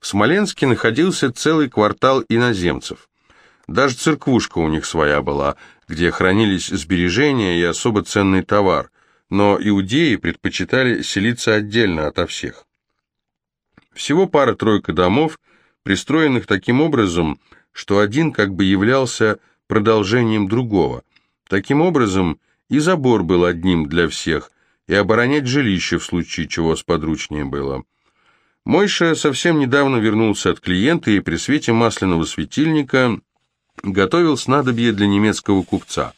В Смоленске находился целый квартал иноземцев. Даже церквушка у них своя была, где хранились сбережения и особо ценный товар, но иудеи предпочитали селиться отдельно ото всех. Всего пара-тройка домов, пристроенных таким образом, что один как бы являлся продолжением другого. Таким образом, и забор был одним для всех, и оборонять жилище в случае чего сподручнее было. Мойша совсем недавно вернулся от клиента и при свете масляного светильника готовил снадобье для немецкого купца.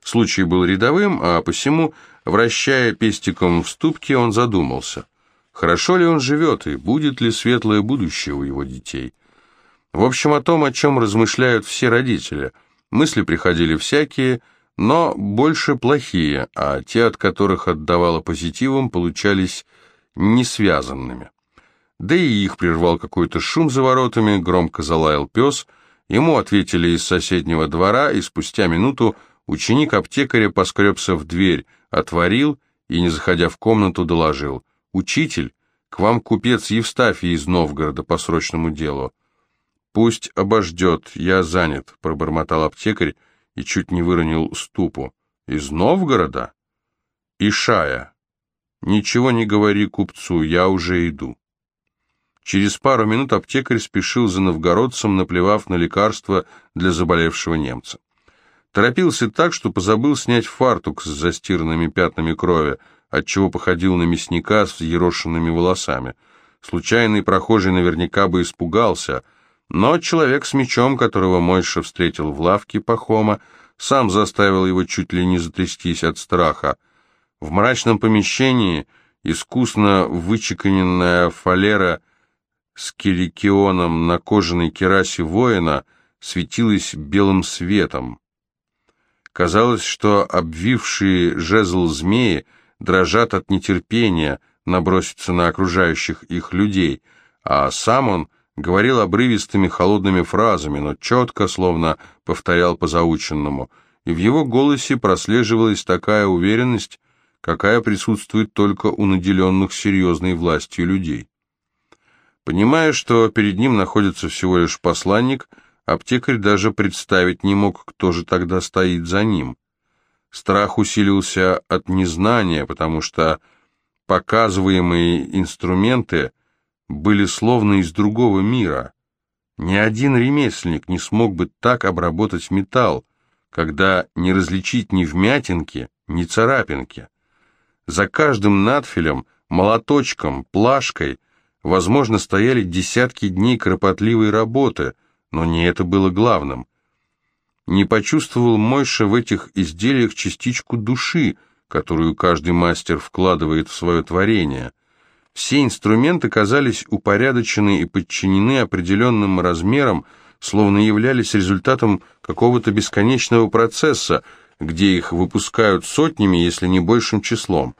Случай был рядовым, а посему, вращая пестиком в ступке, он задумался, хорошо ли он живет и будет ли светлое будущее у его детей. В общем, о том, о чем размышляют все родители. Мысли приходили всякие, но больше плохие, а те, от которых отдавало позитивом, получались несвязанными. Да и их прервал какой-то шум за воротами, громко залаял пес — Ему ответили из соседнего двора, и спустя минуту ученик аптекаря поскребся в дверь, отворил и, не заходя в комнату, доложил. «Учитель, к вам купец Евстафий из Новгорода по срочному делу». «Пусть обождет, я занят», — пробормотал аптекарь и чуть не выронил ступу. «Из Новгорода?» «Ишая». «Ничего не говори купцу, я уже иду». Через пару минут аптекарь спешил за новгородцем, наплевав на лекарство для заболевшего немца. Торопился так, что позабыл снять фартук с застиранными пятнами крови, отчего походил на мясника с ерошенными волосами. Случайный прохожий наверняка бы испугался, но человек с мечом, которого Мойша встретил в лавке Пахома, сам заставил его чуть ли не затрястись от страха. В мрачном помещении искусно вычеканенная фалера с кирикионом на кожаной керасе воина светилась белым светом. Казалось, что обвившие жезл змеи дрожат от нетерпения наброситься на окружающих их людей, а сам он говорил обрывистыми холодными фразами, но четко, словно повторял по заученному, и в его голосе прослеживалась такая уверенность, какая присутствует только у наделенных серьезной властью людей. Понимая, что перед ним находится всего лишь посланник, аптекарь даже представить не мог, кто же тогда стоит за ним. Страх усилился от незнания, потому что показываемые инструменты были словно из другого мира. Ни один ремесленник не смог бы так обработать металл, когда не различить ни вмятинки, ни царапинки. За каждым надфилем, молоточком, плашкой – Возможно, стояли десятки дней кропотливой работы, но не это было главным. Не почувствовал Мойша в этих изделиях частичку души, которую каждый мастер вкладывает в свое творение. Все инструменты казались упорядочены и подчинены определенным размерам, словно являлись результатом какого-то бесконечного процесса, где их выпускают сотнями, если не большим числом.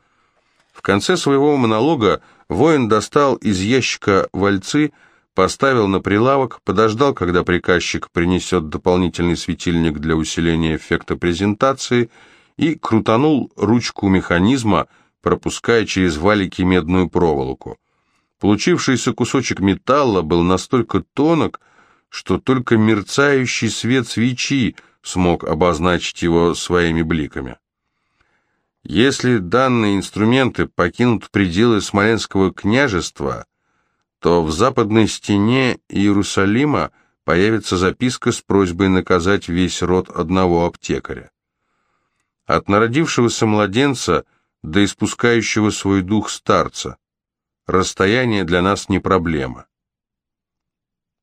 В конце своего монолога Воин достал из ящика вальцы, поставил на прилавок, подождал, когда приказчик принесет дополнительный светильник для усиления эффекта презентации и крутанул ручку механизма, пропуская через валики медную проволоку. Получившийся кусочек металла был настолько тонок, что только мерцающий свет свечи смог обозначить его своими бликами. Если данные инструменты покинут пределы Смоленского княжества, то в западной стене Иерусалима появится записка с просьбой наказать весь род одного аптекаря. От народившегося младенца до испускающего свой дух старца. Расстояние для нас не проблема.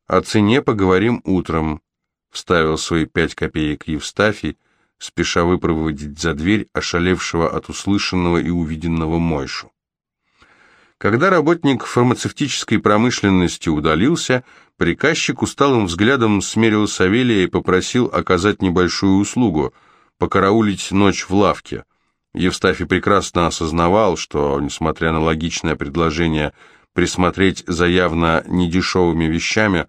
О цене поговорим утром, вставил свои пять копеек Евстафий, спеша выпроводить за дверь ошалевшего от услышанного и увиденного Мойшу. Когда работник фармацевтической промышленности удалился, приказчик усталым взглядом смерил Савелия и попросил оказать небольшую услугу – покараулить ночь в лавке. Евстафий прекрасно осознавал, что, несмотря на логичное предложение присмотреть за явно недешевыми вещами,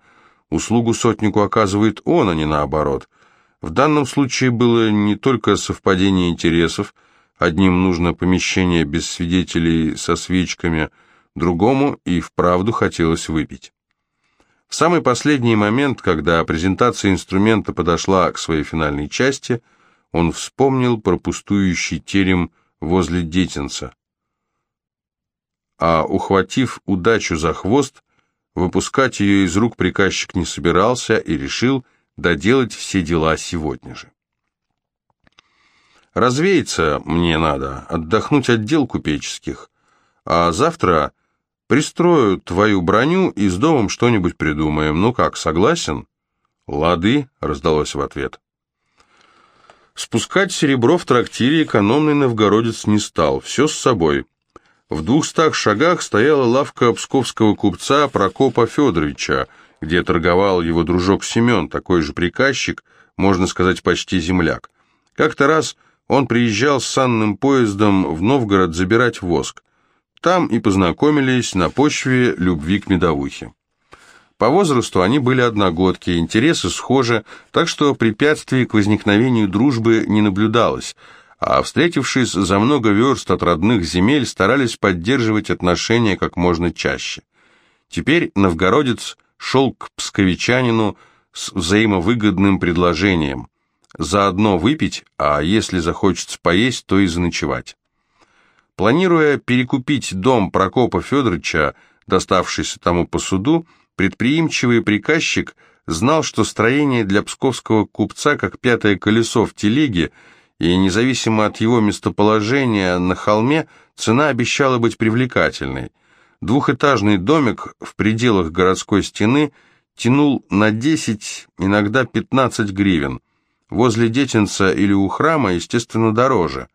услугу сотнику оказывает он, а не наоборот – в данном случае было не только совпадение интересов, одним нужно помещение без свидетелей со свечками, другому и вправду хотелось выпить. В самый последний момент, когда презентация инструмента подошла к своей финальной части, он вспомнил про пустующий терем возле детинца. А ухватив удачу за хвост, выпускать ее из рук приказчик не собирался и решил доделать все дела сегодня же. Развеяться мне надо, отдохнуть от дел купеческих, а завтра пристрою твою броню и с домом что-нибудь придумаем. Ну как, согласен? Лады, раздалось в ответ. Спускать серебро в трактире экономный новгородец не стал, все с собой. В двухстах шагах стояла лавка псковского купца Прокопа Федоровича, где торговал его дружок Семен, такой же приказчик, можно сказать, почти земляк. Как-то раз он приезжал с санным поездом в Новгород забирать воск. Там и познакомились на почве любви к медовухе. По возрасту они были одногодки, интересы схожи, так что препятствий к возникновению дружбы не наблюдалось, а встретившись за много верст от родных земель, старались поддерживать отношения как можно чаще. Теперь новгородец шел к псковичанину с взаимовыгодным предложением. Заодно выпить, а если захочется поесть, то и заночевать. Планируя перекупить дом Прокопа Федоровича, доставшийся тому по суду, Предприимчивый приказчик знал, что строение для псковского купца как пятое колесо в телеге, и независимо от его местоположения на холме, цена обещала быть привлекательной. Двухэтажный домик в пределах городской стены тянул на 10, иногда 15 гривен. Возле детинца или у храма, естественно, дороже.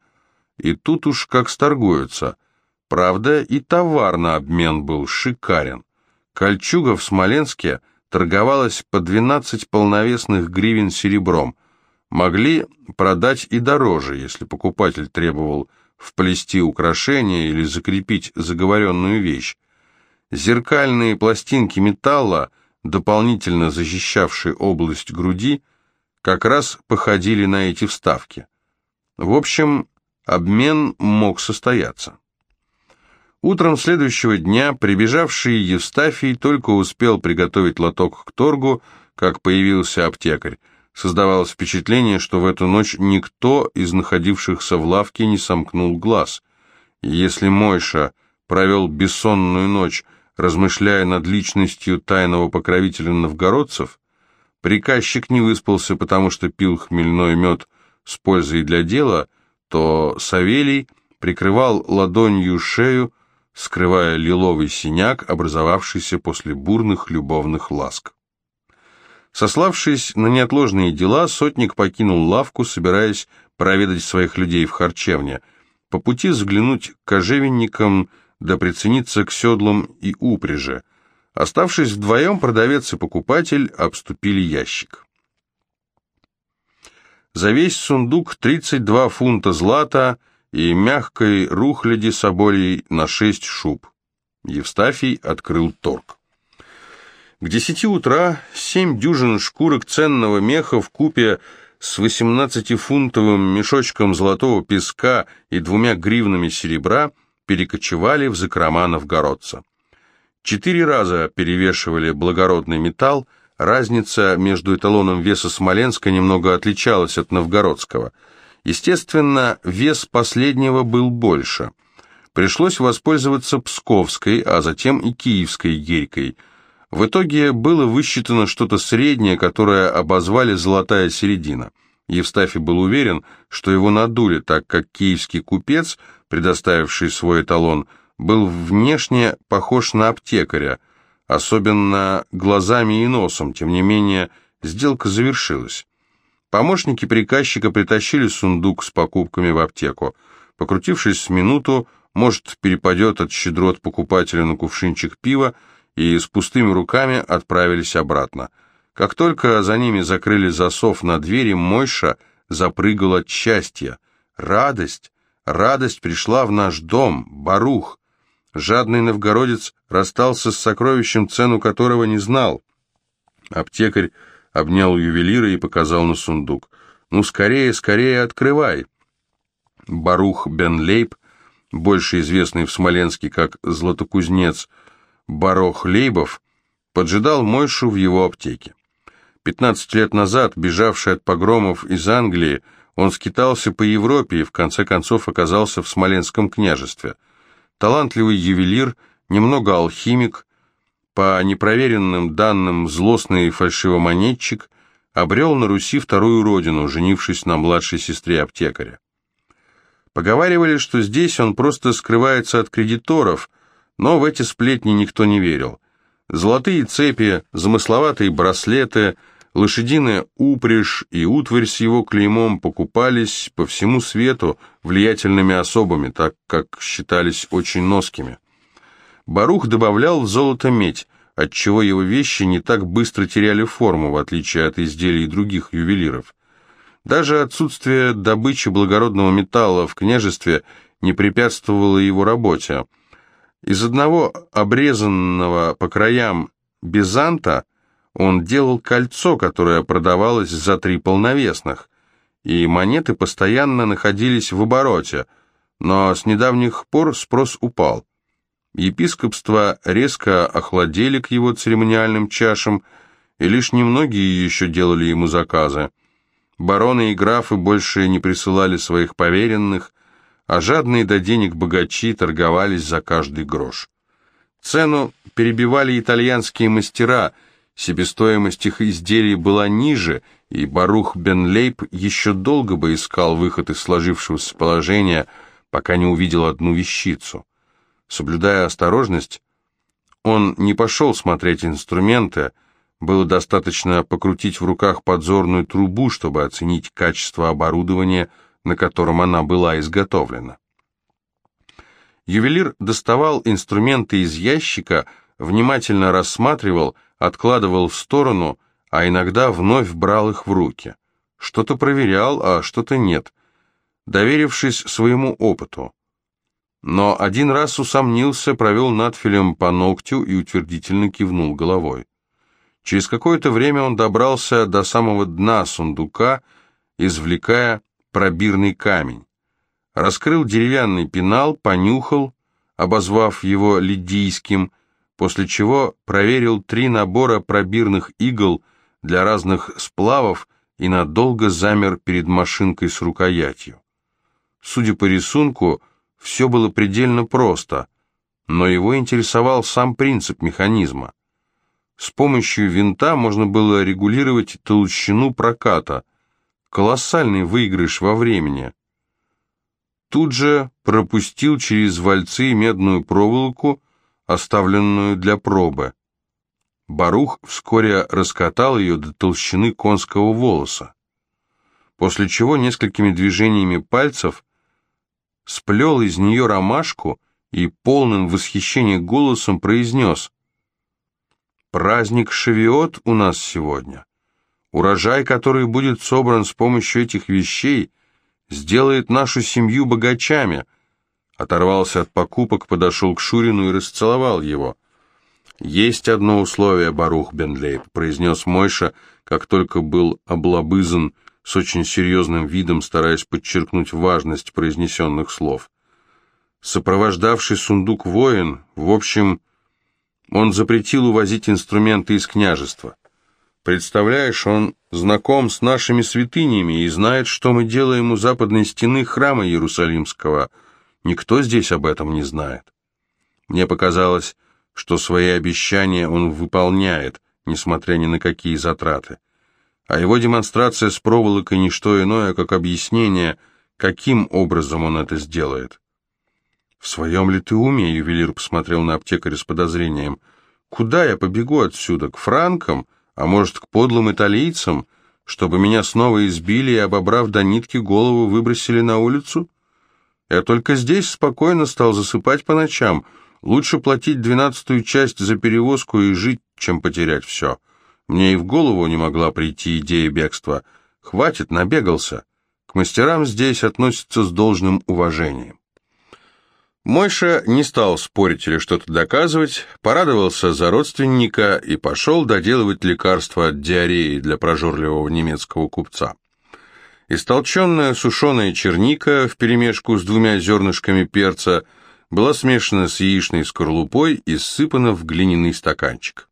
И тут уж как сторгуются. Правда, и товар на обмен был шикарен. Кольчуга в Смоленске торговалась по 12 полновесных гривен серебром. Могли продать и дороже, если покупатель требовал вплести украшения или закрепить заговоренную вещь. Зеркальные пластинки металла, дополнительно защищавшие область груди, как раз походили на эти вставки. В общем, обмен мог состояться. Утром следующего дня прибежавший Евстафий только успел приготовить лоток к торгу, как появился аптекарь. Создавалось впечатление, что в эту ночь никто из находившихся в лавке не сомкнул глаз. Если Мойша провел бессонную ночь, размышляя над личностью тайного покровителя новгородцев, приказчик не выспался, потому что пил хмельной мед с пользой для дела, то Савелий прикрывал ладонью шею, скрывая лиловый синяк, образовавшийся после бурных любовных ласк. Сославшись на неотложные дела, сотник покинул лавку, собираясь проведать своих людей в харчевне, по пути заглянуть к кожевенникам да прицениться к седлам и упряжи. Оставшись вдвоем, продавец и покупатель обступили ящик. За весь сундук 32 фунта злата – и мягкой рухляди соболей на шесть шуб. Евстафий открыл торг. К десяти утра семь дюжин шкурок ценного меха в купе с восемнадцатифунтовым мешочком золотого песка и двумя гривнами серебра перекочевали в закрома новгородца. Четыре раза перевешивали благородный металл, разница между эталоном веса Смоленска немного отличалась от новгородского – Естественно, вес последнего был больше. Пришлось воспользоваться Псковской, а затем и Киевской гирькой. В итоге было высчитано что-то среднее, которое обозвали «золотая середина». Евстафий был уверен, что его надули, так как киевский купец, предоставивший свой эталон, был внешне похож на аптекаря, особенно глазами и носом, тем не менее сделка завершилась. Помощники приказчика притащили сундук с покупками в аптеку. Покрутившись с минуту, может, перепадет от щедрот покупателя на кувшинчик пива, и с пустыми руками отправились обратно. Как только за ними закрыли засов на двери, Мойша запрыгал от счастья. Радость, радость пришла в наш дом, Барух. Жадный новгородец расстался с сокровищем, цену которого не знал. Аптекарь обнял ювелира и показал на сундук. «Ну, скорее, скорее открывай!» Барух бен Лейб, больше известный в Смоленске как Златокузнец Барох Лейбов, поджидал Мойшу в его аптеке. 15 лет назад, бежавший от погромов из Англии, он скитался по Европе и в конце концов оказался в Смоленском княжестве. Талантливый ювелир, немного алхимик, по непроверенным данным злостный фальшивомонетчик, обрел на Руси вторую родину, женившись на младшей сестре аптекаря. Поговаривали, что здесь он просто скрывается от кредиторов, но в эти сплетни никто не верил. Золотые цепи, замысловатые браслеты, лошадиная упряжь и утварь с его клеймом покупались по всему свету влиятельными особами, так как считались очень носкими. Барух добавлял в золото медь, отчего его вещи не так быстро теряли форму, в отличие от изделий других ювелиров. Даже отсутствие добычи благородного металла в княжестве не препятствовало его работе. Из одного обрезанного по краям бизанта он делал кольцо, которое продавалось за три полновесных, и монеты постоянно находились в обороте, но с недавних пор спрос упал. Епископства резко охладели к его церемониальным чашам, и лишь немногие еще делали ему заказы. Бароны и графы больше не присылали своих поверенных, а жадные до денег богачи торговались за каждый грош. Цену перебивали итальянские мастера, себестоимость их изделий была ниже, и Барух бен Лейб еще долго бы искал выход из сложившегося положения, пока не увидел одну вещицу. Соблюдая осторожность, он не пошел смотреть инструменты, было достаточно покрутить в руках подзорную трубу, чтобы оценить качество оборудования, на котором она была изготовлена. Ювелир доставал инструменты из ящика, внимательно рассматривал, откладывал в сторону, а иногда вновь брал их в руки. Что-то проверял, а что-то нет, доверившись своему опыту но один раз усомнился, провел надфилем по ногтю и утвердительно кивнул головой. Через какое-то время он добрался до самого дна сундука, извлекая пробирный камень. Раскрыл деревянный пенал, понюхал, обозвав его лидийским, после чего проверил три набора пробирных игл для разных сплавов и надолго замер перед машинкой с рукоятью. Судя по рисунку, все было предельно просто, но его интересовал сам принцип механизма. С помощью винта можно было регулировать толщину проката. Колоссальный выигрыш во времени. Тут же пропустил через вальцы медную проволоку, оставленную для пробы. Барух вскоре раскатал ее до толщины конского волоса, после чего несколькими движениями пальцев сплел из нее ромашку и полным восхищения голосом произнес «Праздник Шавиот у нас сегодня. Урожай, который будет собран с помощью этих вещей, сделает нашу семью богачами». Оторвался от покупок, подошел к Шурину и расцеловал его. «Есть одно условие, Барух Бенлейб», — произнес Мойша, как только был облобызан с очень серьезным видом, стараясь подчеркнуть важность произнесенных слов. Сопровождавший сундук воин, в общем, он запретил увозить инструменты из княжества. Представляешь, он знаком с нашими святынями и знает, что мы делаем у западной стены храма Иерусалимского. Никто здесь об этом не знает. Мне показалось, что свои обещания он выполняет, несмотря ни на какие затраты а его демонстрация с проволокой не что иное, как объяснение, каким образом он это сделает. «В своем ли ты уме?» — ювелир посмотрел на аптекаря с подозрением. «Куда я побегу отсюда? К франкам? А может, к подлым италийцам? Чтобы меня снова избили и, обобрав до нитки, голову выбросили на улицу? Я только здесь спокойно стал засыпать по ночам. Лучше платить двенадцатую часть за перевозку и жить, чем потерять все». Мне и в голову не могла прийти идея бегства. Хватит, набегался. К мастерам здесь относятся с должным уважением. Мойша не стал спорить или что-то доказывать, порадовался за родственника и пошел доделывать лекарство от диареи для прожорливого немецкого купца. Истолченная сушеная черника вперемешку с двумя зернышками перца была смешана с яичной скорлупой и ссыпана в глиняный стаканчик.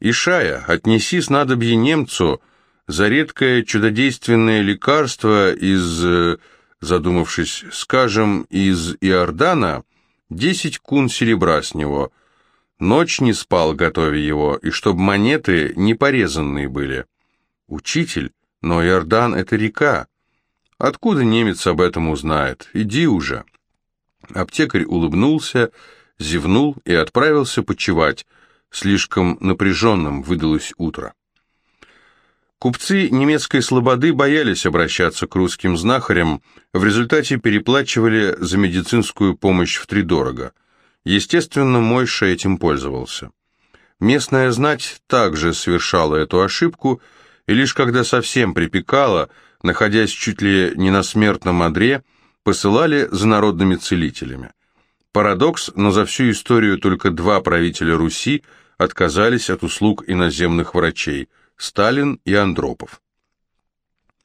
«Ишая, отнеси снадобье немцу за редкое чудодейственное лекарство из, э, задумавшись, скажем, из Иордана, десять кун серебра с него. Ночь не спал, готовя его, и чтоб монеты не порезанные были». «Учитель, но Иордан — это река. Откуда немец об этом узнает? Иди уже». Аптекарь улыбнулся, зевнул и отправился почевать. Слишком напряженным выдалось утро. Купцы немецкой слободы боялись обращаться к русским знахарям, в результате переплачивали за медицинскую помощь втридорого. Естественно, Мойша этим пользовался. Местная знать также совершала эту ошибку, и лишь когда совсем припекала, находясь чуть ли не на смертном одре, посылали за народными целителями. Парадокс, но за всю историю только два правителя Руси – отказались от услуг иноземных врачей – Сталин и Андропов.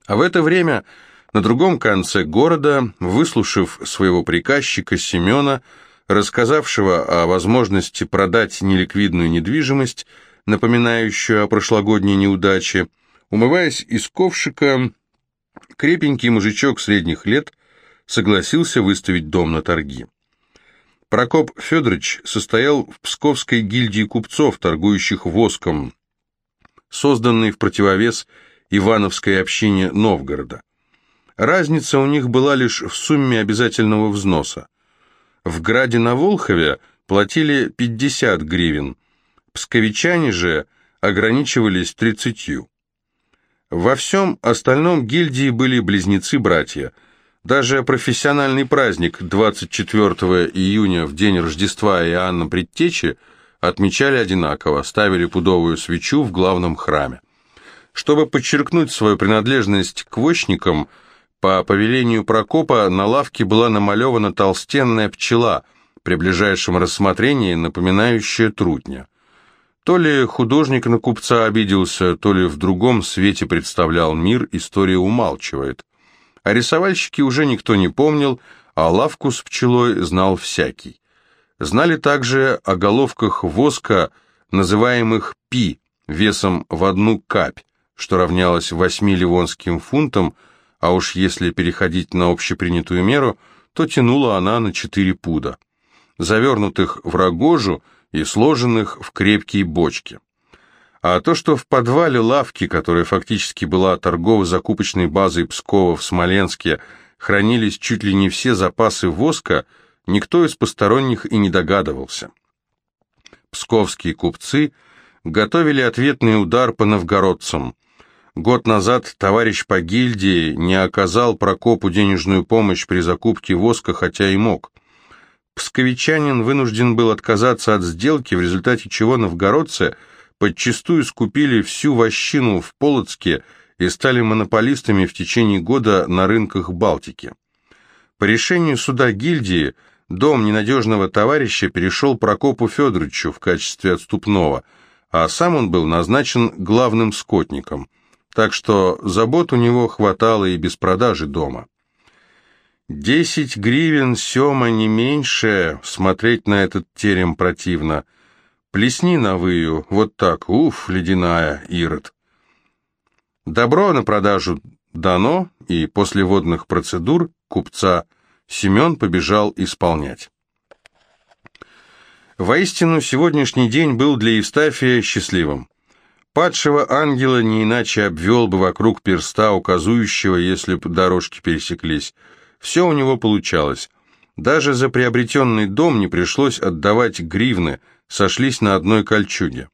А в это время на другом конце города, выслушав своего приказчика Семена, рассказавшего о возможности продать неликвидную недвижимость, напоминающую о прошлогодней неудаче, умываясь из ковшика, крепенький мужичок средних лет согласился выставить дом на торги. Прокоп Федорович состоял в Псковской гильдии купцов, торгующих воском, созданной в противовес Ивановской общине Новгорода. Разница у них была лишь в сумме обязательного взноса. В Граде на Волхове платили 50 гривен, псковичане же ограничивались 30. Во всем остальном гильдии были близнецы-братья – даже профессиональный праздник 24 июня в день Рождества Иоанна Предтечи отмечали одинаково, ставили пудовую свечу в главном храме. Чтобы подчеркнуть свою принадлежность к вощникам, по повелению Прокопа на лавке была намалевана толстенная пчела, при ближайшем рассмотрении напоминающая трутня. То ли художник на купца обиделся, то ли в другом свете представлял мир, история умалчивает. О рисовальщике уже никто не помнил, а лавку с пчелой знал всякий. Знали также о головках воска, называемых пи, весом в одну капь, что равнялось восьми ливонским фунтам, а уж если переходить на общепринятую меру, то тянула она на четыре пуда, завернутых в рогожу и сложенных в крепкие бочки. А то, что в подвале лавки, которая фактически была торгово-закупочной базой Пскова в Смоленске, хранились чуть ли не все запасы воска, никто из посторонних и не догадывался. Псковские купцы готовили ответный удар по новгородцам. Год назад товарищ по гильдии не оказал Прокопу денежную помощь при закупке воска, хотя и мог. Псковичанин вынужден был отказаться от сделки, в результате чего новгородцы – подчастую скупили всю вощину в Полоцке и стали монополистами в течение года на рынках Балтики. По решению суда гильдии дом ненадежного товарища перешел Прокопу Федоровичу в качестве отступного, а сам он был назначен главным скотником, так что забот у него хватало и без продажи дома. Десять гривен, Сема, не меньше, смотреть на этот терем противно – Плесни на выю, вот так, уф, ледяная, Ирод. Добро на продажу дано, и после водных процедур купца Семен побежал исполнять. Воистину, сегодняшний день был для Евстафия счастливым. Падшего ангела не иначе обвел бы вокруг перста, указующего, если бы дорожки пересеклись. Все у него получалось. Даже за приобретенный дом не пришлось отдавать гривны – сошлись на одной кольчуге.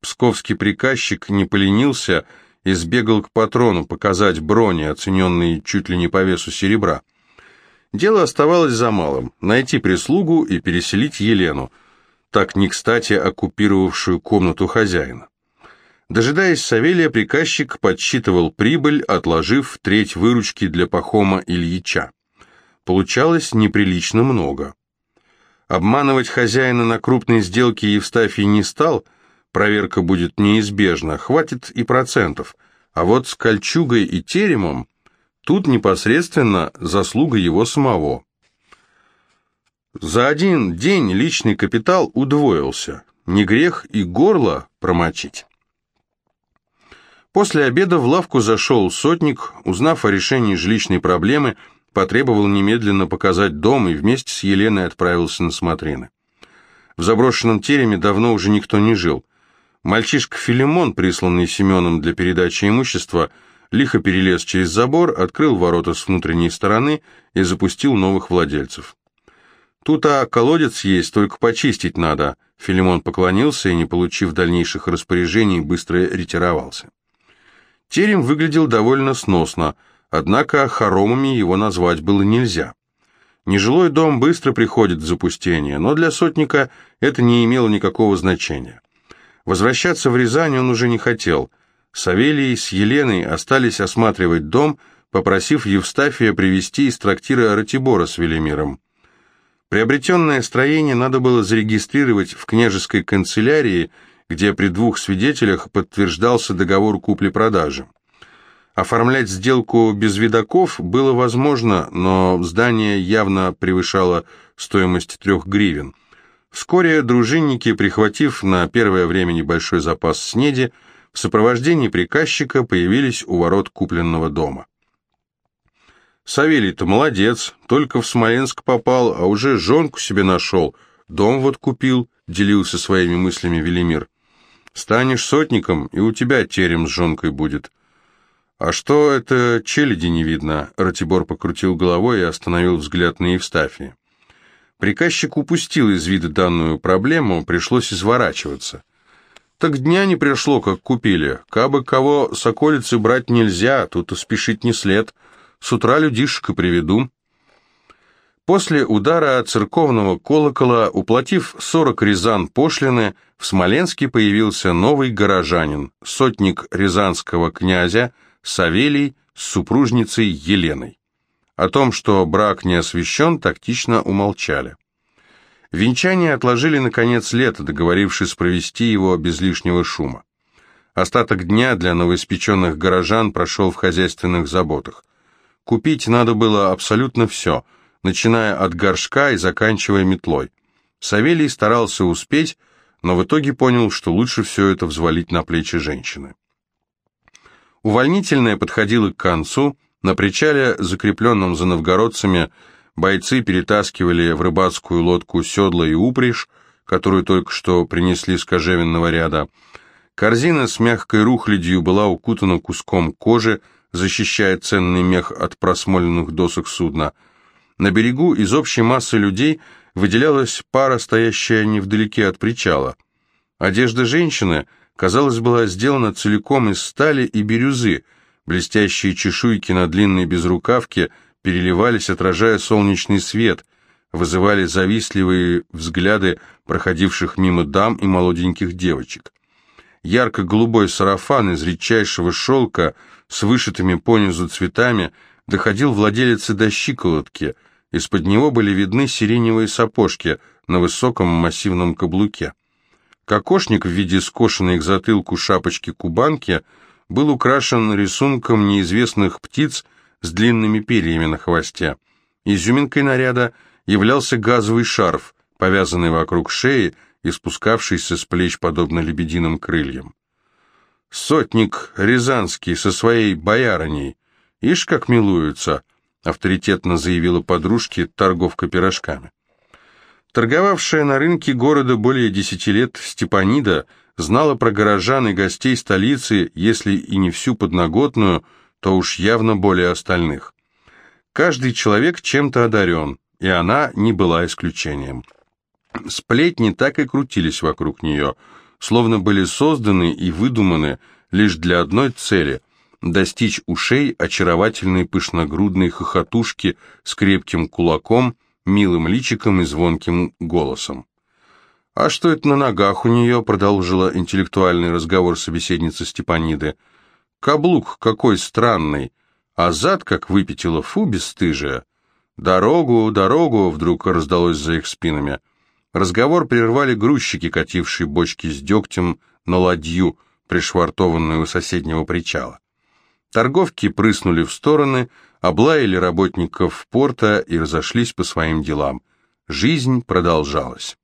Псковский приказчик не поленился и сбегал к патрону показать брони, оцененные чуть ли не по весу серебра. Дело оставалось за малым – найти прислугу и переселить Елену, так не кстати оккупировавшую комнату хозяина. Дожидаясь Савелия, приказчик подсчитывал прибыль, отложив треть выручки для Пахома Ильича. Получалось неприлично много. Обманывать хозяина на крупной сделке Евстафий не стал, проверка будет неизбежна, хватит и процентов. А вот с кольчугой и теремом тут непосредственно заслуга его самого. За один день личный капитал удвоился, не грех и горло промочить. После обеда в лавку зашел сотник, узнав о решении жилищной проблемы, потребовал немедленно показать дом и вместе с Еленой отправился на смотрины. В заброшенном тереме давно уже никто не жил. Мальчишка Филимон, присланный Семеном для передачи имущества, лихо перелез через забор, открыл ворота с внутренней стороны и запустил новых владельцев. «Тут а колодец есть, только почистить надо», Филимон поклонился и, не получив дальнейших распоряжений, быстро ретировался. Терем выглядел довольно сносно, однако хоромами его назвать было нельзя. Нежилой дом быстро приходит в запустение, но для сотника это не имело никакого значения. Возвращаться в Рязань он уже не хотел. Савелий с Еленой остались осматривать дом, попросив Евстафия привезти из трактира Ратибора с Велимиром. Приобретенное строение надо было зарегистрировать в княжеской канцелярии, где при двух свидетелях подтверждался договор купли-продажи. Оформлять сделку без видаков было возможно, но здание явно превышало стоимость трех гривен. Вскоре дружинники, прихватив на первое время небольшой запас снеди, в сопровождении приказчика появились у ворот купленного дома. «Савелий-то молодец, только в Смоленск попал, а уже жонку себе нашел, дом вот купил», — делился своими мыслями Велимир. «Станешь сотником, и у тебя терем с жонкой будет». «А что это челяди не видно?» Ратибор покрутил головой и остановил взгляд на Евстафия. Приказчик упустил из вида данную проблему, пришлось изворачиваться. Так дня не пришло, как купили. Кабы кого с околицы брать нельзя, тут и спешить не след. С утра людишек и приведу. После удара церковного колокола, уплатив 40 рязан пошлины, в Смоленске появился новый горожанин, сотник рязанского князя, Савелий с супружницей Еленой. О том, что брак не освящен, тактично умолчали. Венчание отложили на конец лета, договорившись провести его без лишнего шума. Остаток дня для новоиспеченных горожан прошел в хозяйственных заботах. Купить надо было абсолютно все, начиная от горшка и заканчивая метлой. Савелий старался успеть, но в итоге понял, что лучше все это взвалить на плечи женщины. Увольнительное подходило к концу, на причале, закрепленном за новгородцами, бойцы перетаскивали в рыбацкую лодку седла и упряжь, которую только что принесли с кожевенного ряда. Корзина с мягкой рухлядью была укутана куском кожи, защищая ценный мех от просмоленных досок судна. На берегу из общей массы людей выделялась пара, стоящая невдалеке от причала. Одежда женщины — казалось, была сделана целиком из стали и бирюзы. Блестящие чешуйки на длинной безрукавке переливались, отражая солнечный свет, вызывали завистливые взгляды проходивших мимо дам и молоденьких девочек. Ярко-голубой сарафан из редчайшего шелка с вышитыми понизу цветами доходил владелице до щиколотки, из-под него были видны сиреневые сапожки на высоком массивном каблуке. Кокошник в виде скошенной к затылку шапочки-кубанки был украшен рисунком неизвестных птиц с длинными перьями на хвосте. Изюминкой наряда являлся газовый шарф, повязанный вокруг шеи и спускавшийся с плеч подобно лебединым крыльям. «Сотник Рязанский со своей боярыней, ишь как милуются», авторитетно заявила подружке торговка пирожками. Торговавшая на рынке города более десяти лет Степанида знала про горожан и гостей столицы, если и не всю подноготную, то уж явно более остальных. Каждый человек чем-то одарен, и она не была исключением. Сплетни так и крутились вокруг нее, словно были созданы и выдуманы лишь для одной цели – достичь ушей очаровательной пышногрудной хохотушки с крепким кулаком – милым личиком и звонким голосом. «А что это на ногах у нее?» — продолжила интеллектуальный разговор собеседница Степаниды. «Каблук какой странный, а зад как выпятила, фу, бесстыжая». «Дорогу, дорогу!» — вдруг раздалось за их спинами. Разговор прервали грузчики, катившие бочки с дегтем на ладью, пришвартованную у соседнего причала. Торговки прыснули в стороны, облаяли работников порта и разошлись по своим делам. Жизнь продолжалась.